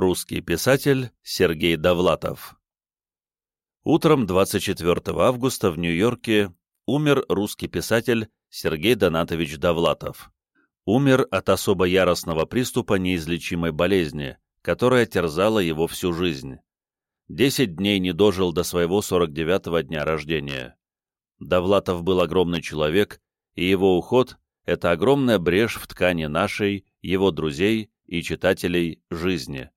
Русский писатель Сергей Довлатов Утром 24 августа в Нью-Йорке умер русский писатель Сергей Донатович Довлатов. Умер от особо яростного приступа неизлечимой болезни, которая терзала его всю жизнь. Десять дней не дожил до своего 49-го дня рождения. Довлатов был огромный человек, и его уход — это огромная брешь в ткани нашей, его друзей и читателей жизни.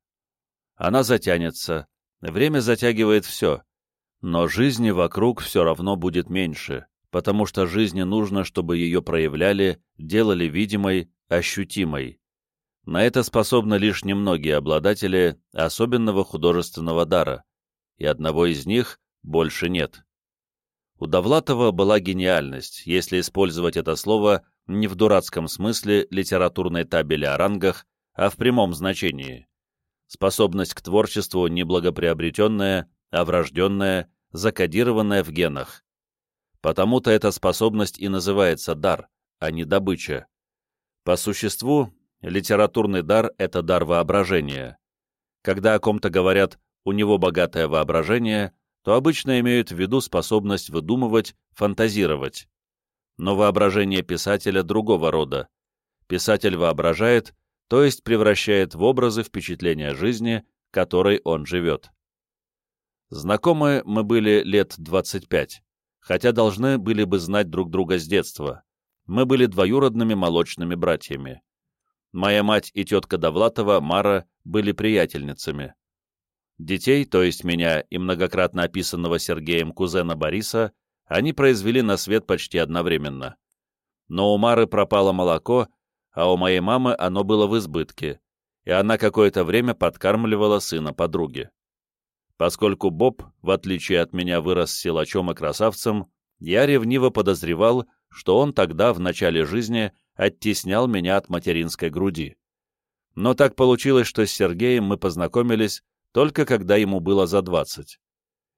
Она затянется, время затягивает все, но жизни вокруг все равно будет меньше, потому что жизни нужно, чтобы ее проявляли, делали видимой, ощутимой. На это способны лишь немногие обладатели особенного художественного дара, и одного из них больше нет. У Довлатова была гениальность, если использовать это слово не в дурацком смысле литературной табели о рангах, а в прямом значении способность к творчеству неблагоприобретенная, а врожденная, закодированная в генах. Потому-то эта способность и называется дар, а не добыча. По существу, литературный дар — это дар воображения. Когда о ком-то говорят «у него богатое воображение», то обычно имеют в виду способность выдумывать, фантазировать. Но воображение писателя другого рода. Писатель воображает, то есть превращает в образы впечатления жизни, которой он живет. Знакомы мы были лет 25, хотя должны были бы знать друг друга с детства. Мы были двоюродными молочными братьями. Моя мать и тетка Довлатова, Мара, были приятельницами. Детей, то есть меня и многократно описанного Сергеем кузена Бориса, они произвели на свет почти одновременно. Но у Мары пропало молоко, а у моей мамы оно было в избытке, и она какое-то время подкармливала сына подруги. Поскольку Боб, в отличие от меня, вырос силачом и красавцем, я ревниво подозревал, что он тогда, в начале жизни, оттеснял меня от материнской груди. Но так получилось, что с Сергеем мы познакомились только когда ему было за двадцать.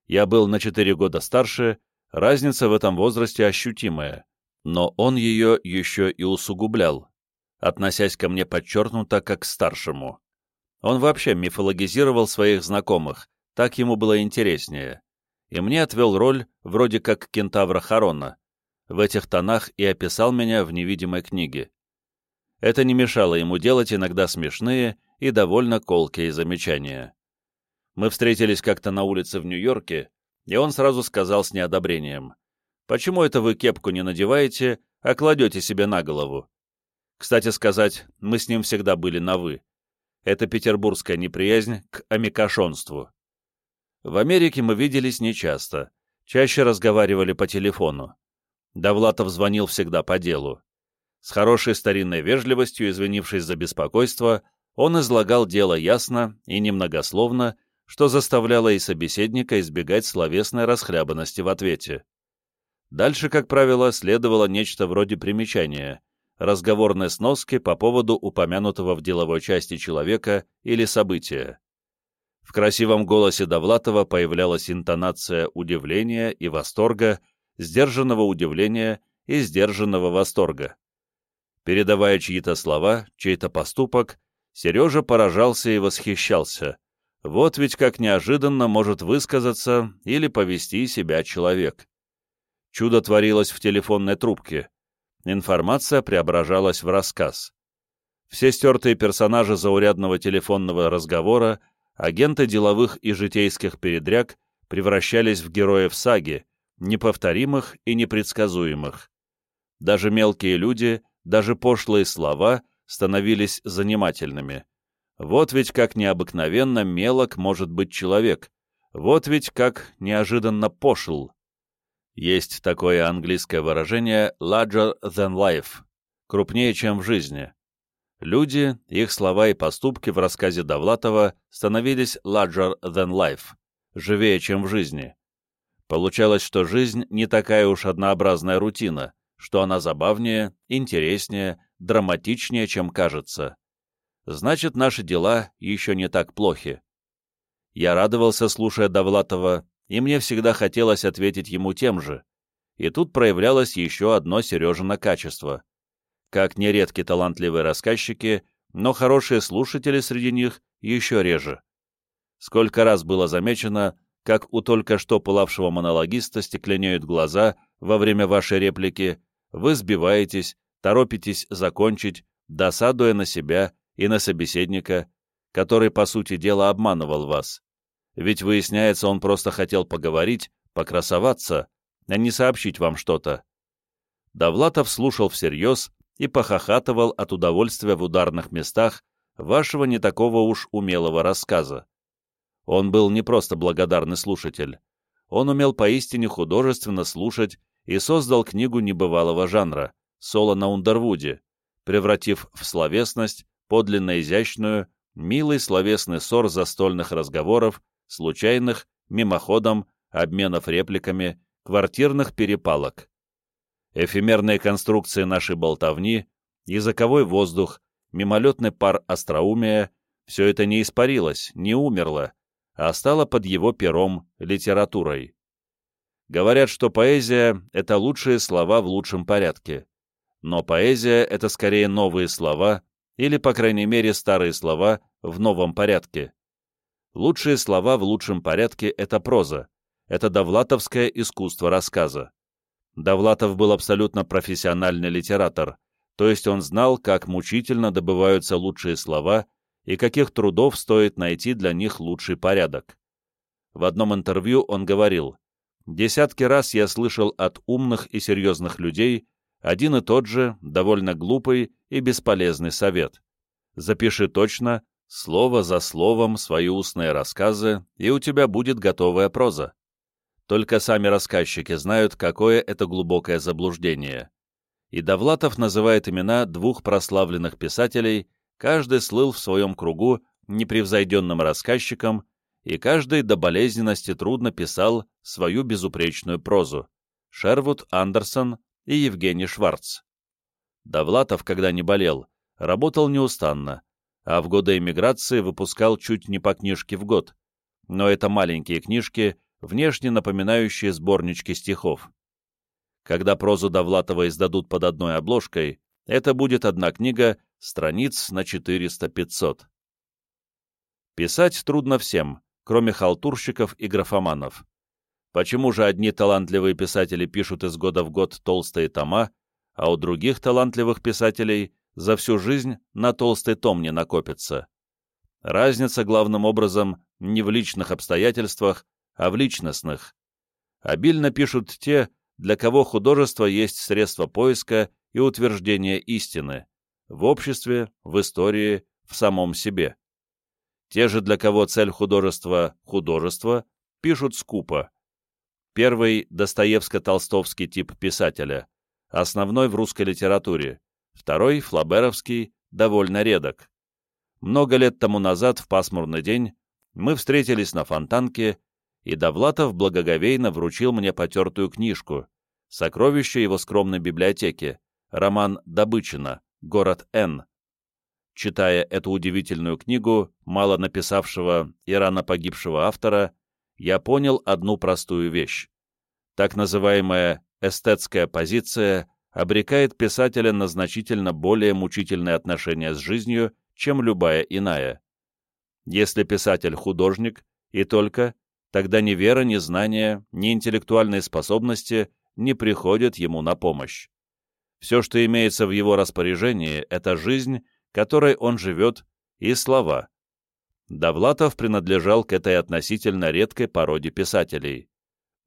Я был на четыре года старше, разница в этом возрасте ощутимая, но он ее еще и усугублял, относясь ко мне подчеркнуто как к старшему. Он вообще мифологизировал своих знакомых, так ему было интереснее. И мне отвел роль вроде как кентавра Харона. В этих тонах и описал меня в невидимой книге. Это не мешало ему делать иногда смешные и довольно колкие замечания. Мы встретились как-то на улице в Нью-Йорке, и он сразу сказал с неодобрением, «Почему это вы кепку не надеваете, а кладете себе на голову? Кстати сказать, мы с ним всегда были на «вы». Это петербургская неприязнь к амикошонству. В Америке мы виделись нечасто, чаще разговаривали по телефону. Довлатов звонил всегда по делу. С хорошей старинной вежливостью, извинившись за беспокойство, он излагал дело ясно и немногословно, что заставляло и собеседника избегать словесной расхлябанности в ответе. Дальше, как правило, следовало нечто вроде примечания — разговорной сноски по поводу упомянутого в деловой части человека или события. В красивом голосе Довлатова появлялась интонация удивления и восторга, сдержанного удивления и сдержанного восторга. Передавая чьи-то слова, чей-то поступок, Сережа поражался и восхищался. Вот ведь как неожиданно может высказаться или повести себя человек. Чудо творилось в телефонной трубке информация преображалась в рассказ. Все стертые персонажи заурядного телефонного разговора, агенты деловых и житейских передряг превращались в героев саги, неповторимых и непредсказуемых. Даже мелкие люди, даже пошлые слова становились занимательными. Вот ведь как необыкновенно мелок может быть человек, вот ведь как неожиданно пошл. Есть такое английское выражение «larger than life» — крупнее, чем в жизни. Люди, их слова и поступки в рассказе Довлатова становились larger than life — живее, чем в жизни. Получалось, что жизнь не такая уж однообразная рутина, что она забавнее, интереснее, драматичнее, чем кажется. Значит, наши дела еще не так плохи. Я радовался, слушая Довлатова, и мне всегда хотелось ответить ему тем же. И тут проявлялось еще одно Сережино качество. Как нередки талантливые рассказчики, но хорошие слушатели среди них еще реже. Сколько раз было замечено, как у только что пылавшего монологиста стекленеют глаза во время вашей реплики, вы сбиваетесь, торопитесь закончить, досадуя на себя и на собеседника, который, по сути дела, обманывал вас. Ведь, выясняется, он просто хотел поговорить, покрасоваться, а не сообщить вам что-то. Довлатов слушал всерьез и похохатывал от удовольствия в ударных местах вашего не такого уж умелого рассказа. Он был не просто благодарный слушатель. Он умел поистине художественно слушать и создал книгу небывалого жанра «Соло на Ундервуде», превратив в словесность подлинно изящную, милый словесный ссор застольных разговоров, случайных, мимоходом, обменов репликами, квартирных перепалок. Эфемерные конструкции нашей болтовни, языковой воздух, мимолетный пар остроумия — все это не испарилось, не умерло, а стало под его пером литературой. Говорят, что поэзия — это лучшие слова в лучшем порядке. Но поэзия — это скорее новые слова, или, по крайней мере, старые слова в новом порядке. Лучшие слова в лучшем порядке — это проза, это довлатовское искусство рассказа. Довлатов был абсолютно профессиональный литератор, то есть он знал, как мучительно добываются лучшие слова и каких трудов стоит найти для них лучший порядок. В одном интервью он говорил, «Десятки раз я слышал от умных и серьезных людей один и тот же, довольно глупый и бесполезный совет. Запиши точно, слово за словом, свои устные рассказы, и у тебя будет готовая проза. Только сами рассказчики знают, какое это глубокое заблуждение. И Довлатов называет имена двух прославленных писателей, каждый слыл в своем кругу непревзойденным рассказчиком, и каждый до болезненности трудно писал свою безупречную прозу. Шервуд Андерсон и Евгений Шварц. Довлатов, когда не болел, работал неустанно, а в годы эмиграции выпускал чуть не по книжке в год. Но это маленькие книжки, внешне напоминающие сборнички стихов. Когда прозу Довлатова издадут под одной обложкой, это будет одна книга, страниц на 400-500. Писать трудно всем, кроме халтурщиков и графоманов. Почему же одни талантливые писатели пишут из года в год толстые тома, а у других талантливых писателей за всю жизнь на толстый том не накопится? Разница главным образом не в личных обстоятельствах, а в личностных. Обильно пишут те, для кого художество есть средство поиска и утверждения истины в обществе, в истории, в самом себе. Те же, для кого цель художества – художество, пишут скупо. Первый – Достоевско-Толстовский тип писателя, основной в русской литературе, второй – Флаберовский, довольно редок. Много лет тому назад, в пасмурный день, мы встретились на Фонтанке и Довлатов благоговейно вручил мне потертую книжку, сокровище его скромной библиотеки, роман Добычина, город Н. Читая эту удивительную книгу, мало написавшего и рано погибшего автора, я понял одну простую вещь. Так называемая эстетская позиция обрекает писателя на значительно более мучительные отношения с жизнью, чем любая иная. Если писатель художник, и только, тогда ни вера, ни знания, ни интеллектуальные способности не приходят ему на помощь. Все, что имеется в его распоряжении, это жизнь, которой он живет, и слова. Довлатов принадлежал к этой относительно редкой породе писателей.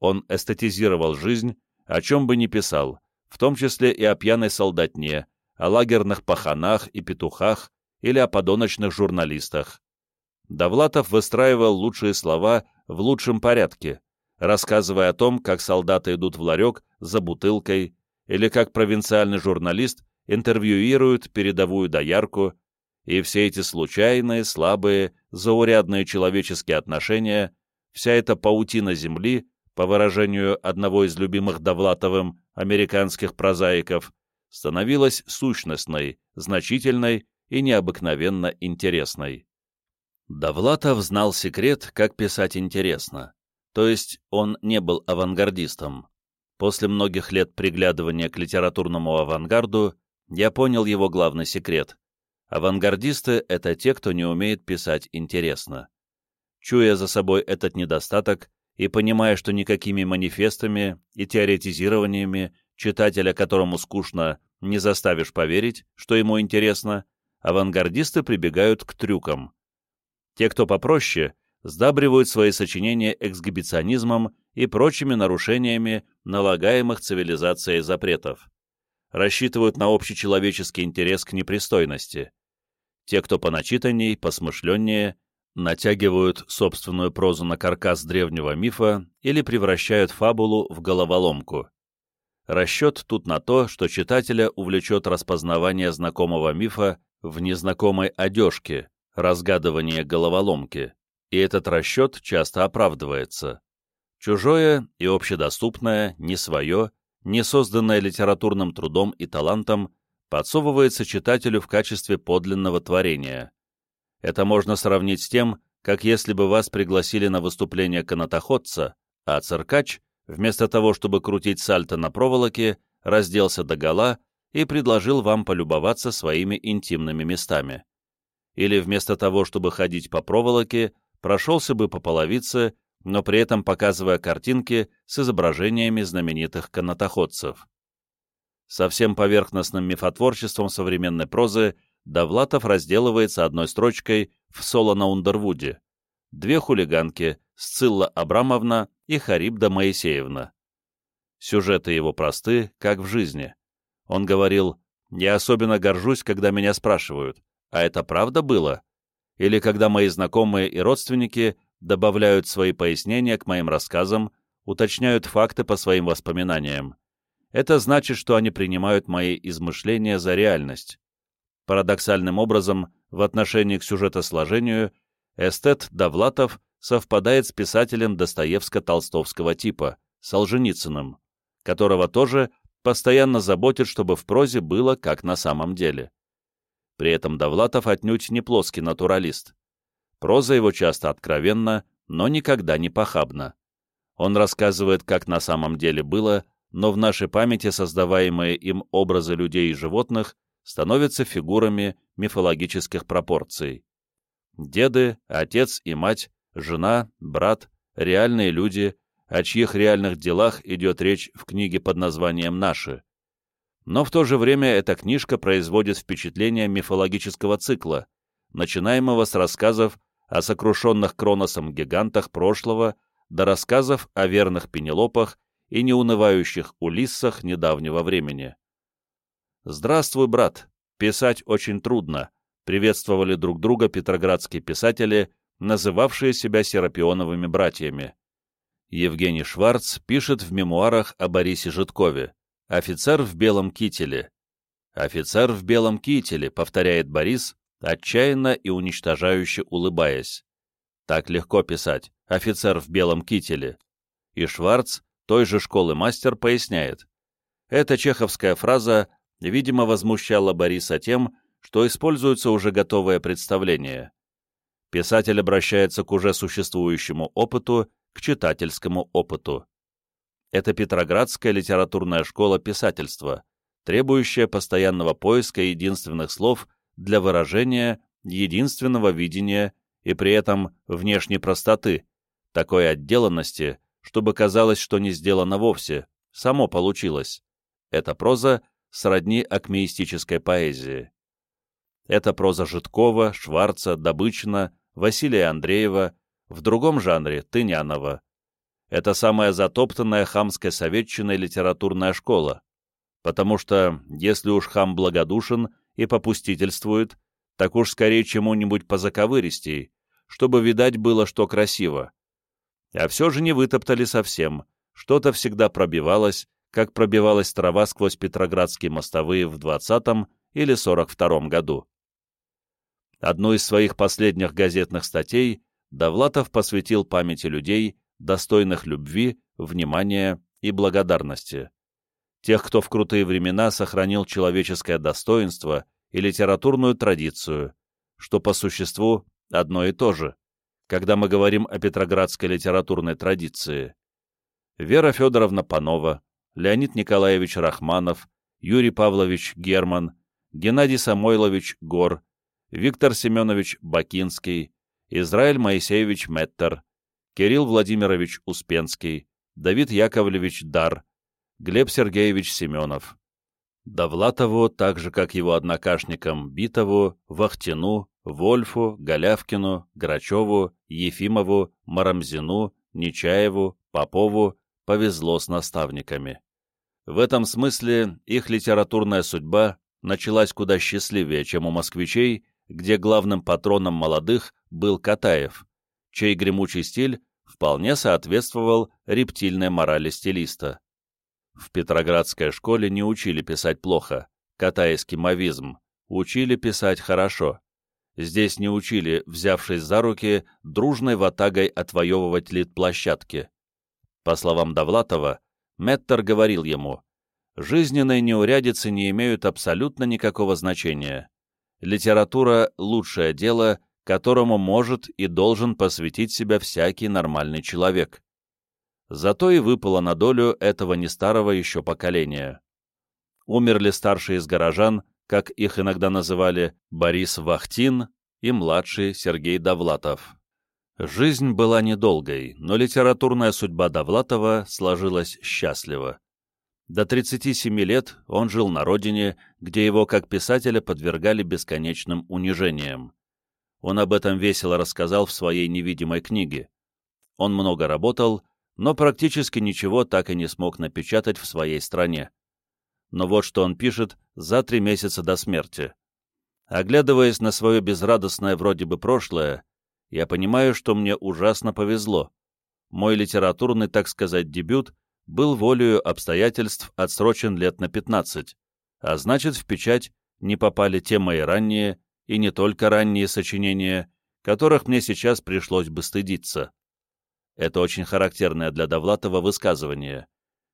Он эстетизировал жизнь, о чем бы ни писал, в том числе и о пьяной солдатне, о лагерных паханах и петухах или о подоночных журналистах. Довлатов выстраивал лучшие слова в лучшем порядке, рассказывая о том, как солдаты идут в ларек за бутылкой, или как провинциальный журналист интервьюирует передовую доярку, и все эти случайные, слабые, заурядные человеческие отношения, вся эта паутина земли, по выражению одного из любимых Довлатовым американских прозаиков, становилась сущностной, значительной и необыкновенно интересной. Довлатов знал секрет, как писать интересно. То есть он не был авангардистом. После многих лет приглядывания к литературному авангарду я понял его главный секрет. Авангардисты — это те, кто не умеет писать интересно. Чуя за собой этот недостаток и понимая, что никакими манифестами и теоретизированиями читателя, которому скучно, не заставишь поверить, что ему интересно, авангардисты прибегают к трюкам. Те, кто попроще, сдабривают свои сочинения эксгибиционизмом и прочими нарушениями налагаемых цивилизацией запретов. Рассчитывают на общечеловеческий интерес к непристойности. Те, кто поначитанней, посмышленнее, натягивают собственную прозу на каркас древнего мифа или превращают фабулу в головоломку. Расчет тут на то, что читателя увлечет распознавание знакомого мифа в незнакомой одежке, разгадывание головоломки, и этот расчет часто оправдывается. Чужое и общедоступное, не свое, не созданное литературным трудом и талантом, подсовывается читателю в качестве подлинного творения. Это можно сравнить с тем, как если бы вас пригласили на выступление канатоходца, а циркач, вместо того, чтобы крутить сальто на проволоке, разделся догола и предложил вам полюбоваться своими интимными местами. Или вместо того, чтобы ходить по проволоке, прошелся бы по половице, но при этом показывая картинки с изображениями знаменитых канатоходцев. Совсем поверхностным мифотворчеством современной прозы Довлатов разделывается одной строчкой в соло на Ундервуде. Две хулиганки, Сцилла Абрамовна и Харибда Моисеевна. Сюжеты его просты, как в жизни. Он говорил, «Я особенно горжусь, когда меня спрашивают, а это правда было?» Или когда мои знакомые и родственники добавляют свои пояснения к моим рассказам, уточняют факты по своим воспоминаниям. Это значит, что они принимают мои измышления за реальность. Парадоксальным образом, в отношении к сюжетосложению, эстет Довлатов совпадает с писателем Достоевско-Толстовского типа, Солженицыным, которого тоже постоянно заботит, чтобы в прозе было как на самом деле. При этом Довлатов отнюдь не плоский натуралист. Проза его часто откровенна, но никогда не похабна. Он рассказывает, как на самом деле было, но в нашей памяти создаваемые им образы людей и животных становятся фигурами мифологических пропорций. Деды, отец и мать, жена, брат, реальные люди, о чьих реальных делах идет речь в книге под названием «Наши». Но в то же время эта книжка производит впечатление мифологического цикла, начинаемого с рассказов о сокрушенных Кроносом гигантах прошлого до рассказов о верных Пенелопах и неунывающих Улиссах недавнего времени. «Здравствуй, брат! Писать очень трудно», приветствовали друг друга петроградские писатели, называвшие себя Серапионовыми братьями. Евгений Шварц пишет в мемуарах о Борисе Житкове. «Офицер в белом кителе». «Офицер в белом кителе», — повторяет Борис, отчаянно и уничтожающе улыбаясь. Так легко писать «офицер в белом кителе». И Шварц, той же школы мастер, поясняет. Эта чеховская фраза, видимо, возмущала Бориса тем, что используется уже готовое представление. Писатель обращается к уже существующему опыту, к читательскому опыту. Это Петроградская литературная школа писательства, требующая постоянного поиска единственных слов для выражения единственного видения и при этом внешней простоты, такой отделанности, чтобы казалось, что не сделано вовсе, само получилось. Эта проза сродни акмеистической поэзии. Это проза Житкова, Шварца, Добычина, Василия Андреева, в другом жанре — Тынянова. Это самая затоптанная хамской советчиной литературная школа, потому что, если уж хам благодушен и попустительствует, так уж скорее чему-нибудь позаковыристей, чтобы видать было, что красиво. А все же не вытоптали совсем, что-то всегда пробивалось, как пробивалась трава сквозь петроградские мостовые в 20 или 42 году. Одну из своих последних газетных статей Довлатов посвятил памяти людей, достойных любви, внимания и благодарности. Тех, кто в крутые времена сохранил человеческое достоинство и литературную традицию, что по существу одно и то же, когда мы говорим о петроградской литературной традиции. Вера Федоровна Панова, Леонид Николаевич Рахманов, Юрий Павлович Герман, Геннадий Самойлович Гор, Виктор Семенович Бакинский, Израиль Моисеевич Меттер, Кирилл Владимирович Успенский, Давид Яковлевич Дар, Глеб Сергеевич Семенов. Довлатову, так же как его однокашникам Битову, Вахтину, Вольфу, Голявкину, Грачеву, Ефимову, Марамзину, Нечаеву, Попову повезло с наставниками. В этом смысле их литературная судьба началась куда счастливее, чем у москвичей, где главным патроном молодых был Катаев, чей гремучий стиль вполне соответствовал рептильной морали стилиста. В Петроградской школе не учили писать плохо, катайский мовизм, учили писать хорошо. Здесь не учили, взявшись за руки, дружной ватагой отвоевывать лид-площадки. По словам Довлатова, Меттер говорил ему, «Жизненные неурядицы не имеют абсолютно никакого значения. Литература — лучшее дело, которому может и должен посвятить себя всякий нормальный человек. Зато и выпало на долю этого не старого еще поколения. Умерли старшие из горожан, как их иногда называли, Борис Вахтин и младший Сергей Довлатов. Жизнь была недолгой, но литературная судьба Довлатова сложилась счастливо. До 37 лет он жил на родине, где его как писателя подвергали бесконечным унижениям. Он об этом весело рассказал в своей невидимой книге. Он много работал, но практически ничего так и не смог напечатать в своей стране. Но вот что он пишет за три месяца до смерти. Оглядываясь на свое безрадостное вроде бы прошлое, я понимаю, что мне ужасно повезло. Мой литературный, так сказать, дебют был волею обстоятельств отсрочен лет на 15, а значит, в печать не попали те мои ранние, и не только ранние сочинения, которых мне сейчас пришлось бы стыдиться. Это очень характерное для Довлатова высказывание.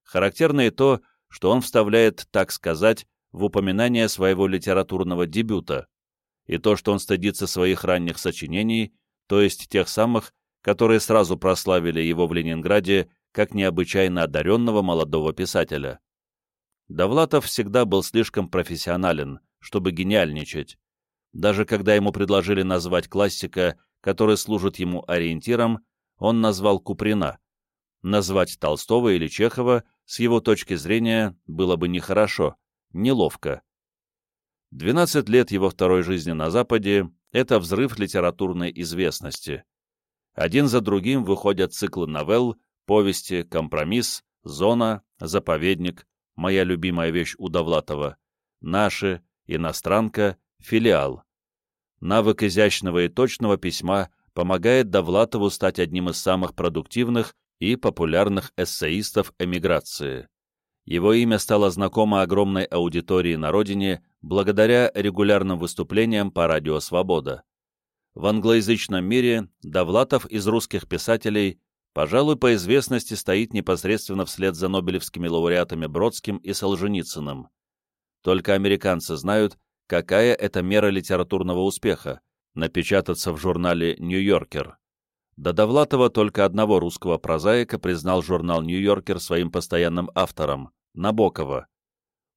Характерно и то, что он вставляет, так сказать, в упоминание своего литературного дебюта, и то, что он стыдится своих ранних сочинений, то есть тех самых, которые сразу прославили его в Ленинграде как необычайно одаренного молодого писателя. Довлатов всегда был слишком профессионален, чтобы гениальничать. Даже когда ему предложили назвать классика, который служит ему ориентиром, он назвал Куприна. Назвать Толстого или Чехова с его точки зрения было бы нехорошо, неловко. 12 лет его второй жизни на Западе — это взрыв литературной известности. Один за другим выходят циклы новелл, повести «Компромисс», «Зона», «Заповедник», «Моя любимая вещь у Довлатова», «Наши», «Иностранка», «Филиал». Навык изящного и точного письма помогает Довлатову стать одним из самых продуктивных и популярных эссеистов эмиграции. Его имя стало знакомо огромной аудитории на родине благодаря регулярным выступлениям по радио «Свобода». В англоязычном мире Довлатов из русских писателей, пожалуй, по известности стоит непосредственно вслед за нобелевскими лауреатами Бродским и Солженицыным. Только американцы знают, какая это мера литературного успеха, напечататься в журнале «Нью-Йоркер». До Довлатова только одного русского прозаика признал журнал «Нью-Йоркер» своим постоянным автором – Набокова.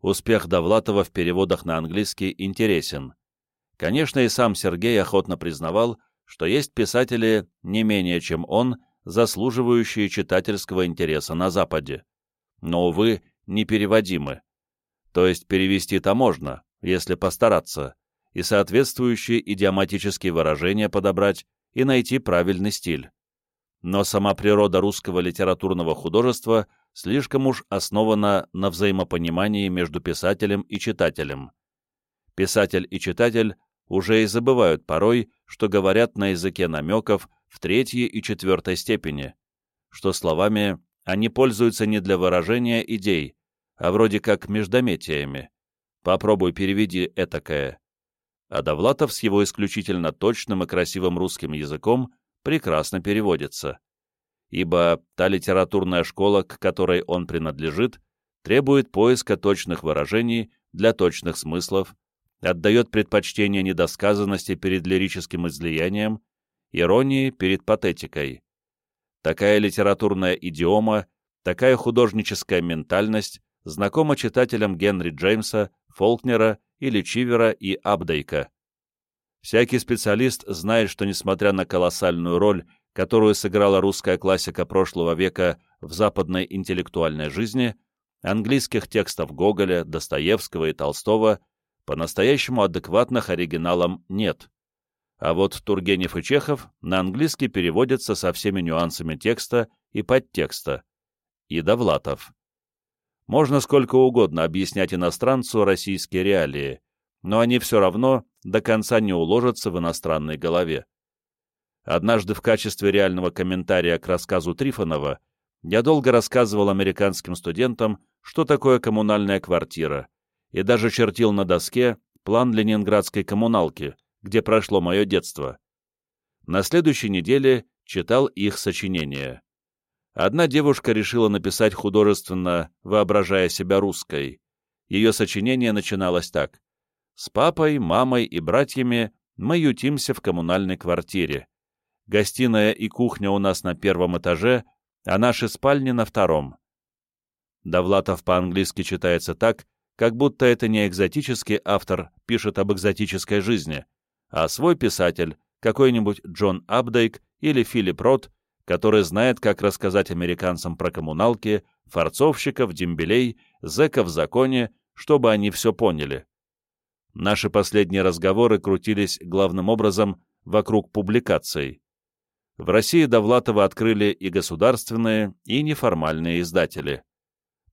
Успех Довлатова в переводах на английский интересен. Конечно, и сам Сергей охотно признавал, что есть писатели не менее чем он, заслуживающие читательского интереса на Западе. Но, увы, непереводимы. То есть перевести-то можно, если постараться, и соответствующие идиоматические выражения подобрать и найти правильный стиль. Но сама природа русского литературного художества слишком уж основана на взаимопонимании между писателем и читателем. Писатель и читатель уже и забывают порой, что говорят на языке намеков в третьей и четвертой степени, что словами они пользуются не для выражения идей, а вроде как междометиями. Попробуй переведи этакое а Довлатов с его исключительно точным и красивым русским языком прекрасно переводится. Ибо та литературная школа, к которой он принадлежит, требует поиска точных выражений для точных смыслов, отдает предпочтение недосказанности перед лирическим излиянием, иронии перед патетикой. Такая литературная идиома, такая художническая ментальность знакома читателям Генри Джеймса, Фолкнера или Чивера и Абдейка. Всякий специалист знает, что несмотря на колоссальную роль, которую сыграла русская классика прошлого века в западной интеллектуальной жизни, английских текстов Гоголя, Достоевского и Толстого по-настоящему адекватных оригиналам нет. А вот Тургенев и Чехов на английский переводятся со всеми нюансами текста и подтекста. И Довлатов. Можно сколько угодно объяснять иностранцу российские реалии, но они все равно до конца не уложатся в иностранной голове. Однажды в качестве реального комментария к рассказу Трифонова я долго рассказывал американским студентам, что такое коммунальная квартира, и даже чертил на доске план ленинградской коммуналки, где прошло мое детство. На следующей неделе читал их сочинения. Одна девушка решила написать художественно, воображая себя русской. Ее сочинение начиналось так. «С папой, мамой и братьями мы ютимся в коммунальной квартире. Гостиная и кухня у нас на первом этаже, а наши спальни на втором». Довлатов по-английски читается так, как будто это не экзотический автор пишет об экзотической жизни, а свой писатель, какой-нибудь Джон Абдейк или Филипп Рот, который знает, как рассказать американцам про коммуналки, форцовщиков, дембелей, зэков в законе, чтобы они все поняли. Наши последние разговоры крутились главным образом вокруг публикаций. В России Довлатова открыли и государственные, и неформальные издатели.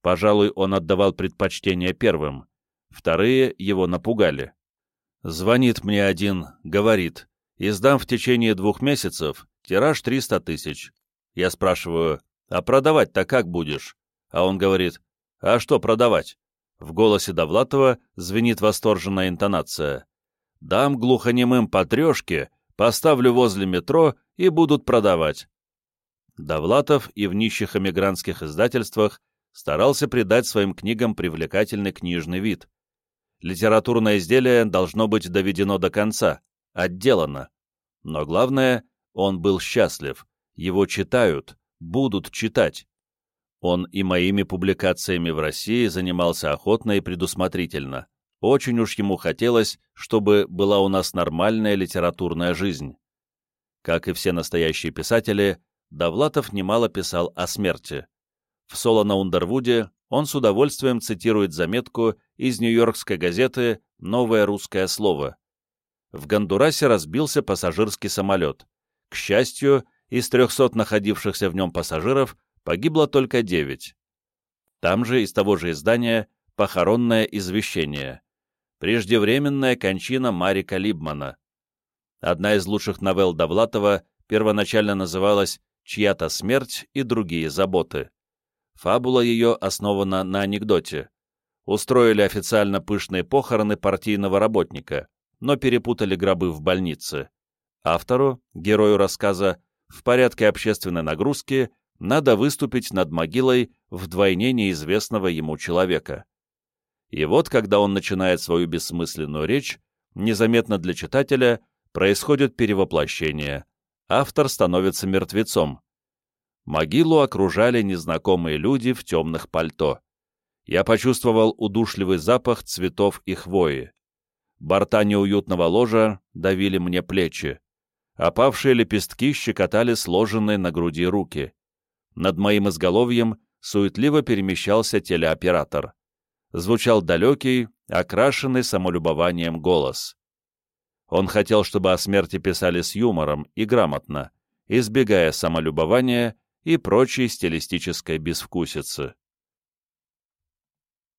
Пожалуй, он отдавал предпочтение первым. Вторые его напугали. Звонит мне один, говорит, издам в течение двух месяцев, тираж 300 тысяч. Я спрашиваю, а продавать-то как будешь? А он говорит, а что продавать? В голосе Довлатова звенит восторженная интонация. Дам глухонемым по трешке, поставлю возле метро и будут продавать. Довлатов и в нищих эмигрантских издательствах старался придать своим книгам привлекательный книжный вид. Литературное изделие должно быть доведено до конца, отделано. Но главное, он был счастлив, его читают, будут читать. Он и моими публикациями в России занимался охотно и предусмотрительно. Очень уж ему хотелось, чтобы была у нас нормальная литературная жизнь. Как и все настоящие писатели, Довлатов немало писал о смерти. В соло на Ундервуде он с удовольствием цитирует заметку из нью-йоркской газеты «Новое русское слово». В Гондурасе разбился пассажирский самолет. К счастью, из 300 находившихся в нем пассажиров погибло только 9. Там же из того же издания похоронное извещение. Преждевременная кончина Марика Либмана. Одна из лучших новелл Довлатова первоначально называлась «Чья-то смерть и другие заботы». Фабула ее основана на анекдоте. Устроили официально пышные похороны партийного работника, но перепутали гробы в больнице. Автору, герою рассказа, в порядке общественной нагрузки надо выступить над могилой вдвойне неизвестного ему человека. И вот, когда он начинает свою бессмысленную речь, незаметно для читателя происходит перевоплощение. Автор становится мертвецом. Могилу окружали незнакомые люди в темных пальто. Я почувствовал удушливый запах цветов и хвои. Борта неуютного ложа давили мне плечи. Опавшие лепестки щекотали сложенные на груди руки. Над моим изголовьем суетливо перемещался телеоператор. Звучал далекий, окрашенный самолюбованием голос. Он хотел, чтобы о смерти писали с юмором и грамотно, избегая самолюбования и прочей стилистической безвкусицы.